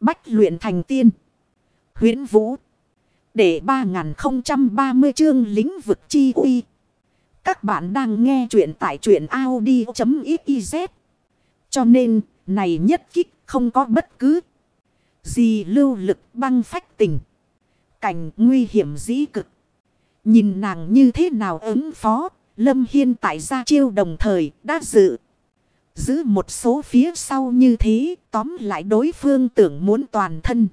Bách luyện thành tiên. huyễn Vũ. Để 3030 chương lính vực chi uy. Các bạn đang nghe truyện tại truyện Audi.xyz. Cho nên, này nhất kích không có bất cứ gì lưu lực băng phách tình. Cảnh nguy hiểm dĩ cực. Nhìn nàng như thế nào ứng phó, Lâm Hiên tại gia chiêu đồng thời đã dự. Giữ một số phía sau như thế, tóm lại đối phương tưởng muốn toàn thân.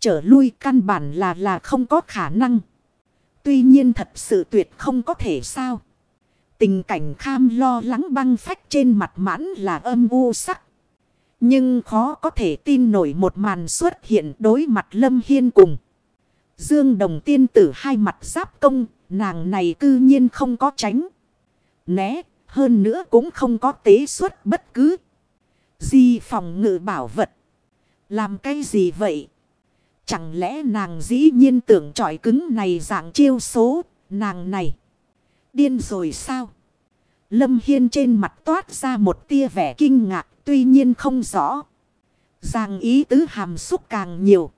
Trở lui căn bản là là không có khả năng. Tuy nhiên thật sự tuyệt không có thể sao. Tình cảnh kham lo lắng băng phách trên mặt mãn là âm u sắc. Nhưng khó có thể tin nổi một màn xuất hiện đối mặt Lâm Hiên cùng. Dương Đồng tiên tử hai mặt giáp công, nàng này cư nhiên không có tránh. Né, hơn nữa cũng không có tế xuất bất cứ. di phòng ngự bảo vật. Làm cái gì vậy? Chẳng lẽ nàng dĩ nhiên tưởng trọi cứng này dạng chiêu số, nàng này. Điên rồi sao? Lâm Hiên trên mặt toát ra một tia vẻ kinh ngạc, tuy nhiên không rõ. Giang ý tứ hàm xúc càng nhiều.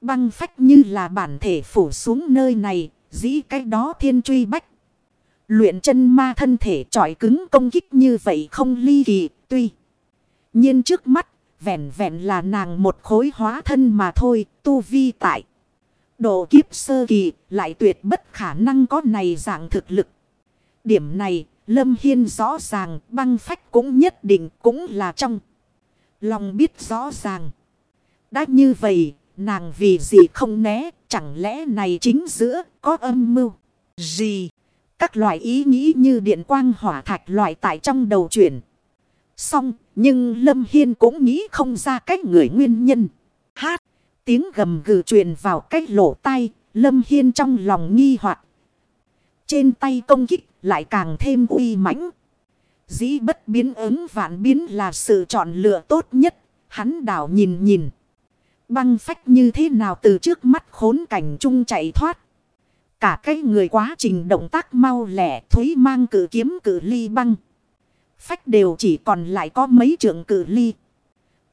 Băng phách như là bản thể phủ xuống nơi này, dĩ cách đó thiên truy bách. Luyện chân ma thân thể trọi cứng công kích như vậy không ly kỳ, tuy. nhiên trước mắt, vẹn vẹn là nàng một khối hóa thân mà thôi, tu vi tại. Độ kiếp sơ kỳ, lại tuyệt bất khả năng có này dạng thực lực. Điểm này, Lâm Hiên rõ ràng, băng phách cũng nhất định cũng là trong. Lòng biết rõ ràng. Đã như vậy, nàng vì gì không né, chẳng lẽ này chính giữa có âm mưu gì. Các loại ý nghĩ như điện quang hỏa thạch loại tại trong đầu chuyển. Xong, nhưng Lâm Hiên cũng nghĩ không ra cách người nguyên nhân. Hát, tiếng gầm gừ truyền vào cách lỗ tai, Lâm Hiên trong lòng nghi hoặc Trên tay công kích lại càng thêm uy mãnh. Dĩ bất biến ứng vạn biến là sự chọn lựa tốt nhất. Hắn đảo nhìn nhìn. Băng phách như thế nào từ trước mắt khốn cảnh chung chạy thoát. Cả cái người quá trình động tác mau lẻ thúy mang cử kiếm cử ly băng. Phách đều chỉ còn lại có mấy trượng cử ly.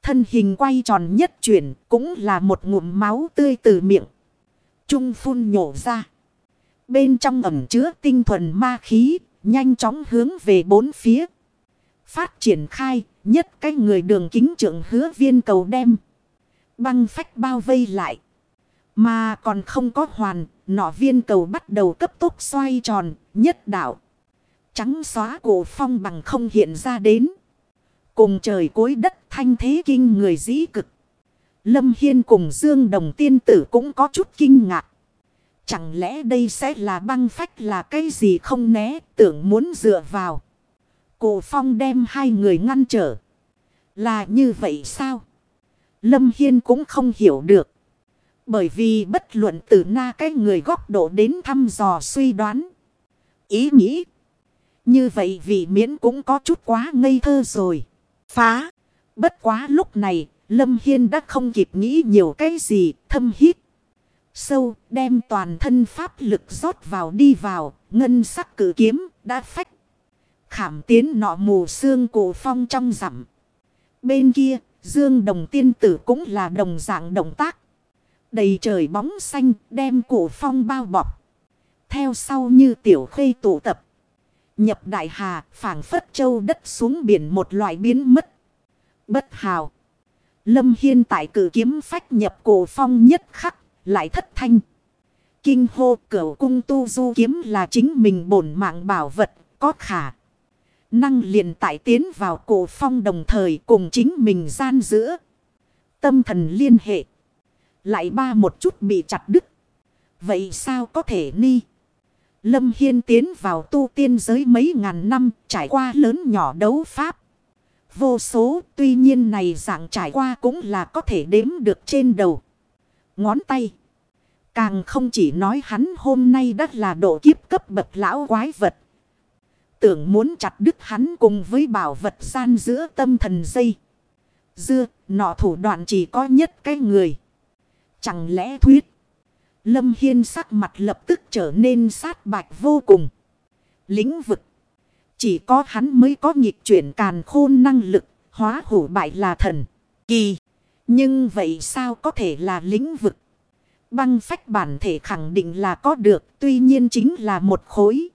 Thân hình quay tròn nhất chuyển cũng là một ngụm máu tươi từ miệng. Trung phun nhổ ra. Bên trong ẩm chứa tinh thuần ma khí, nhanh chóng hướng về bốn phía. Phát triển khai, nhất cái người đường kính trưởng hứa viên cầu đem. Băng phách bao vây lại. Mà còn không có hoàn, nọ viên cầu bắt đầu cấp tốc xoay tròn, nhất đảo Trắng xóa cổ phong bằng không hiện ra đến. Cùng trời cối đất thanh thế kinh người dĩ cực. Lâm Hiên cùng Dương Đồng tiên tử cũng có chút kinh ngạc. Chẳng lẽ đây sẽ là băng phách là cái gì không né tưởng muốn dựa vào. Cổ phong đem hai người ngăn trở. Là như vậy sao? Lâm Hiên cũng không hiểu được. Bởi vì bất luận từ na cái người góc độ đến thăm dò suy đoán. Ý nghĩ. Như vậy vì miễn cũng có chút quá ngây thơ rồi. Phá. Bất quá lúc này, Lâm Hiên đã không kịp nghĩ nhiều cái gì, thâm hít. Sâu, đem toàn thân pháp lực rót vào đi vào, ngân sắc cử kiếm, đã phách. Khảm tiến nọ mù xương cổ phong trong rằm. Bên kia, Dương Đồng tiên tử cũng là đồng dạng động tác. Đầy trời bóng xanh, đem cổ phong bao bọc. Theo sau như tiểu khê tụ tập. Nhập đại hà, phảng phất châu đất xuống biển một loại biến mất. Bất hào. Lâm Hiên tại cử kiếm phách nhập cổ phong nhất khắc, lại thất thanh. Kinh hô, cửu cung tu du kiếm là chính mình bổn mạng bảo vật, có khả. Năng liền tại tiến vào cổ phong đồng thời cùng chính mình gian giữa. Tâm thần liên hệ. Lại ba một chút bị chặt đứt. Vậy sao có thể ni? Lâm Hiên tiến vào tu tiên giới mấy ngàn năm trải qua lớn nhỏ đấu pháp. Vô số tuy nhiên này dạng trải qua cũng là có thể đếm được trên đầu. Ngón tay. Càng không chỉ nói hắn hôm nay đã là độ kiếp cấp bậc lão quái vật. Tưởng muốn chặt đứt hắn cùng với bảo vật gian giữa tâm thần dây. Dưa, nọ thủ đoạn chỉ có nhất cái người. Chẳng lẽ thuyết. Lâm Hiên sắc mặt lập tức trở nên sát bạch vô cùng. Lĩnh vực. Chỉ có hắn mới có nghịch chuyển càn khôn năng lực. Hóa hủ bại là thần. Kỳ. Nhưng vậy sao có thể là lĩnh vực? Băng phách bản thể khẳng định là có được. Tuy nhiên chính là một khối.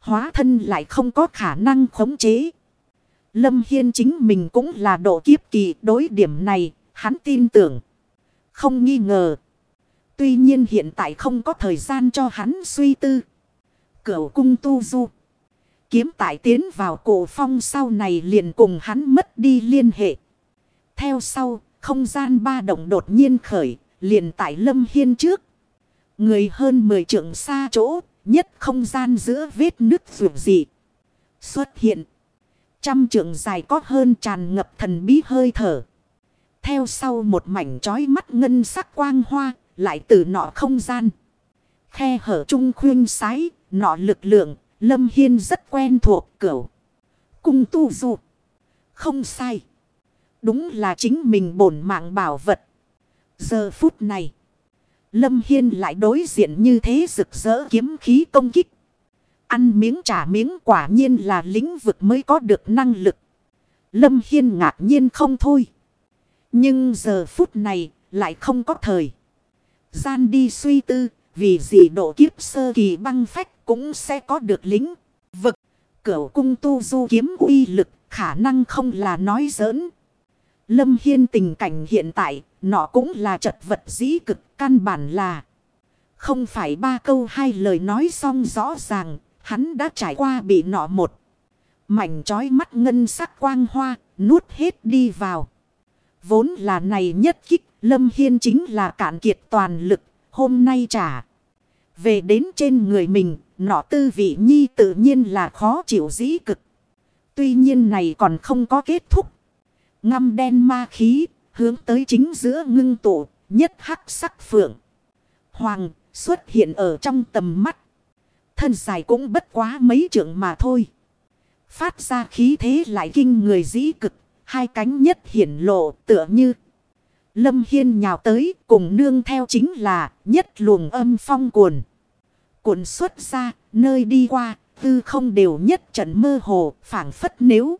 Hóa thân lại không có khả năng khống chế. Lâm Hiên chính mình cũng là độ kiếp kỳ, đối điểm này. Hắn tin tưởng. Không nghi ngờ. Tuy nhiên hiện tại không có thời gian cho hắn suy tư. Cửu cung tu du. Kiếm tại tiến vào cổ phong sau này liền cùng hắn mất đi liên hệ. Theo sau, không gian ba động đột nhiên khởi, liền tại lâm hiên trước. Người hơn 10 trượng xa chỗ, nhất không gian giữa vết nước vượt dị. Xuất hiện. Trăm trượng dài có hơn tràn ngập thần bí hơi thở. Theo sau một mảnh trói mắt ngân sắc quang hoa, lại từ nọ không gian. Khe hở trung khuyên sái, nọ lực lượng, Lâm Hiên rất quen thuộc cửu. Cung tu du. Không sai. Đúng là chính mình bổn mạng bảo vật. Giờ phút này. Lâm Hiên lại đối diện như thế rực rỡ kiếm khí công kích. Ăn miếng trả miếng quả nhiên là lĩnh vực mới có được năng lực. Lâm Hiên ngạc nhiên không thôi. Nhưng giờ phút này lại không có thời. Gian đi suy tư vì gì độ kiếp sơ kỳ băng phách cũng sẽ có được lính. Vực, cửu cung tu du kiếm uy lực khả năng không là nói giỡn. Lâm Hiên tình cảnh hiện tại, nó cũng là chật vật dĩ cực căn bản là. Không phải ba câu hai lời nói xong rõ ràng, hắn đã trải qua bị nọ một. Mảnh trói mắt ngân sắc quang hoa, nuốt hết đi vào. Vốn là này nhất kích, Lâm Hiên chính là cạn kiệt toàn lực, hôm nay trả. Về đến trên người mình, nọ tư vị nhi tự nhiên là khó chịu dĩ cực. Tuy nhiên này còn không có kết thúc. Ngâm đen ma khí, hướng tới chính giữa ngưng tụ, nhất hắc sắc phượng. Hoàng xuất hiện ở trong tầm mắt. Thân dài cũng bất quá mấy trượng mà thôi. Phát ra khí thế lại kinh người dĩ cực, hai cánh nhất hiển lộ tựa như. Lâm Hiên nhào tới cùng nương theo chính là nhất luồng âm phong cuồn. Cuộn xuất ra, nơi đi qua, tư không đều nhất trận mơ hồ, phảng phất nếu.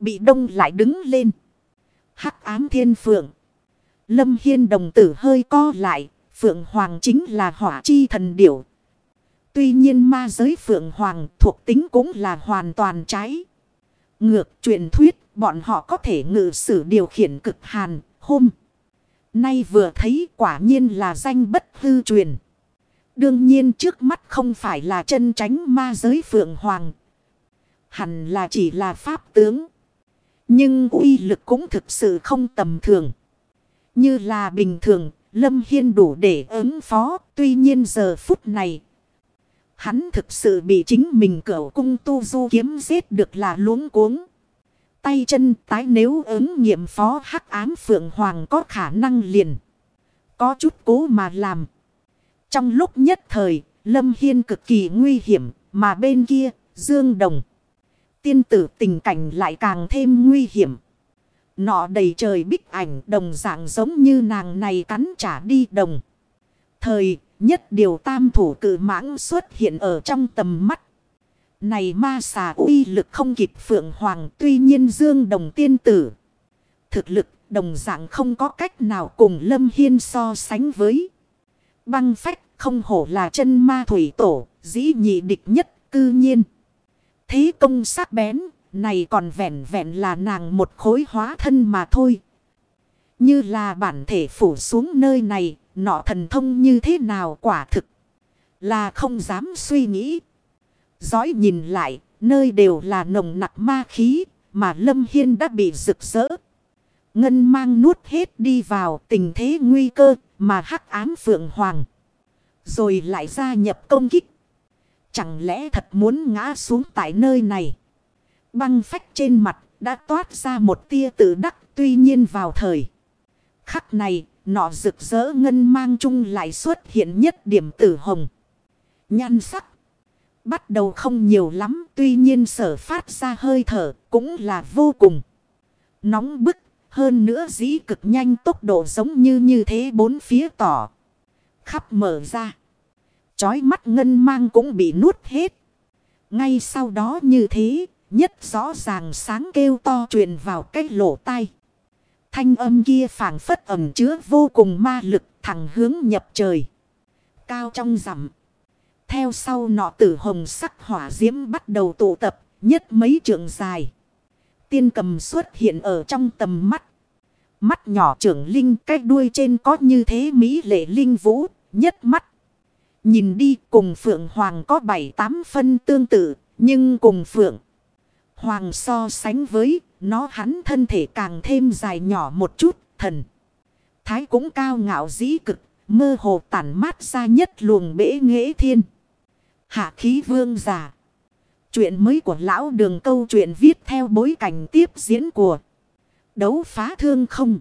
Bị đông lại đứng lên. Hắc ám thiên phượng. Lâm Hiên đồng tử hơi co lại, phượng hoàng chính là hỏa chi thần điểu. Tuy nhiên ma giới phượng hoàng thuộc tính cũng là hoàn toàn trái. Ngược truyền thuyết, bọn họ có thể ngự sử điều khiển cực hàn, hôm. Nay vừa thấy quả nhiên là danh bất hư truyền. Đương nhiên trước mắt không phải là chân tránh ma giới phượng hoàng. Hẳn là chỉ là pháp tướng. Nhưng uy lực cũng thực sự không tầm thường. Như là bình thường, Lâm Hiên đủ để ứng phó. Tuy nhiên giờ phút này, hắn thực sự bị chính mình cỡ cung tu du kiếm giết được là luống cuống. Tay chân tái nếu ứng nghiệm phó hắc ám phượng hoàng có khả năng liền. Có chút cố mà làm. Trong lúc nhất thời, Lâm Hiên cực kỳ nguy hiểm, mà bên kia, Dương Đồng. Tiên tử tình cảnh lại càng thêm nguy hiểm. Nọ đầy trời bích ảnh đồng dạng giống như nàng này cắn trả đi đồng. Thời, nhất điều tam thủ cử mãng xuất hiện ở trong tầm mắt. Này ma xà uy lực không kịp phượng hoàng tuy nhiên dương đồng tiên tử. Thực lực đồng dạng không có cách nào cùng lâm hiên so sánh với. Băng phách không hổ là chân ma thủy tổ, dĩ nhị địch nhất cư nhiên. Thế công sắc bén, này còn vẹn vẹn là nàng một khối hóa thân mà thôi. Như là bản thể phủ xuống nơi này, nọ thần thông như thế nào quả thực. Là không dám suy nghĩ dõi nhìn lại, nơi đều là nồng nặc ma khí, mà Lâm Hiên đã bị rực rỡ. Ngân mang nuốt hết đi vào tình thế nguy cơ, mà hắc ám phượng hoàng. Rồi lại gia nhập công kích. Chẳng lẽ thật muốn ngã xuống tại nơi này? Băng phách trên mặt đã toát ra một tia tự đắc tuy nhiên vào thời. Khắc này, nọ rực rỡ ngân mang chung lại xuất hiện nhất điểm tử hồng. Nhan sắc. Bắt đầu không nhiều lắm tuy nhiên sở phát ra hơi thở cũng là vô cùng. Nóng bức hơn nữa dĩ cực nhanh tốc độ giống như như thế bốn phía tỏ. Khắp mở ra. Chói mắt ngân mang cũng bị nuốt hết. Ngay sau đó như thế, nhất rõ ràng sáng kêu to truyền vào cái lỗ tai. Thanh âm kia phảng phất ẩm chứa vô cùng ma lực thẳng hướng nhập trời. Cao trong rằm. Theo sau nọ tử hồng sắc hỏa diễm bắt đầu tụ tập nhất mấy trường dài. Tiên cầm xuất hiện ở trong tầm mắt. Mắt nhỏ trưởng linh cái đuôi trên có như thế mỹ lệ linh vũ nhất mắt. Nhìn đi cùng Phượng Hoàng có bảy tám phân tương tự nhưng cùng Phượng Hoàng so sánh với nó hắn thân thể càng thêm dài nhỏ một chút, thần. Thái cũng cao ngạo dĩ cực, mơ hồ tản mát ra nhất luồng bể nghệ thiên. Hạ khí vương giả. Chuyện mới của lão đường câu chuyện viết theo bối cảnh tiếp diễn của đấu phá thương không.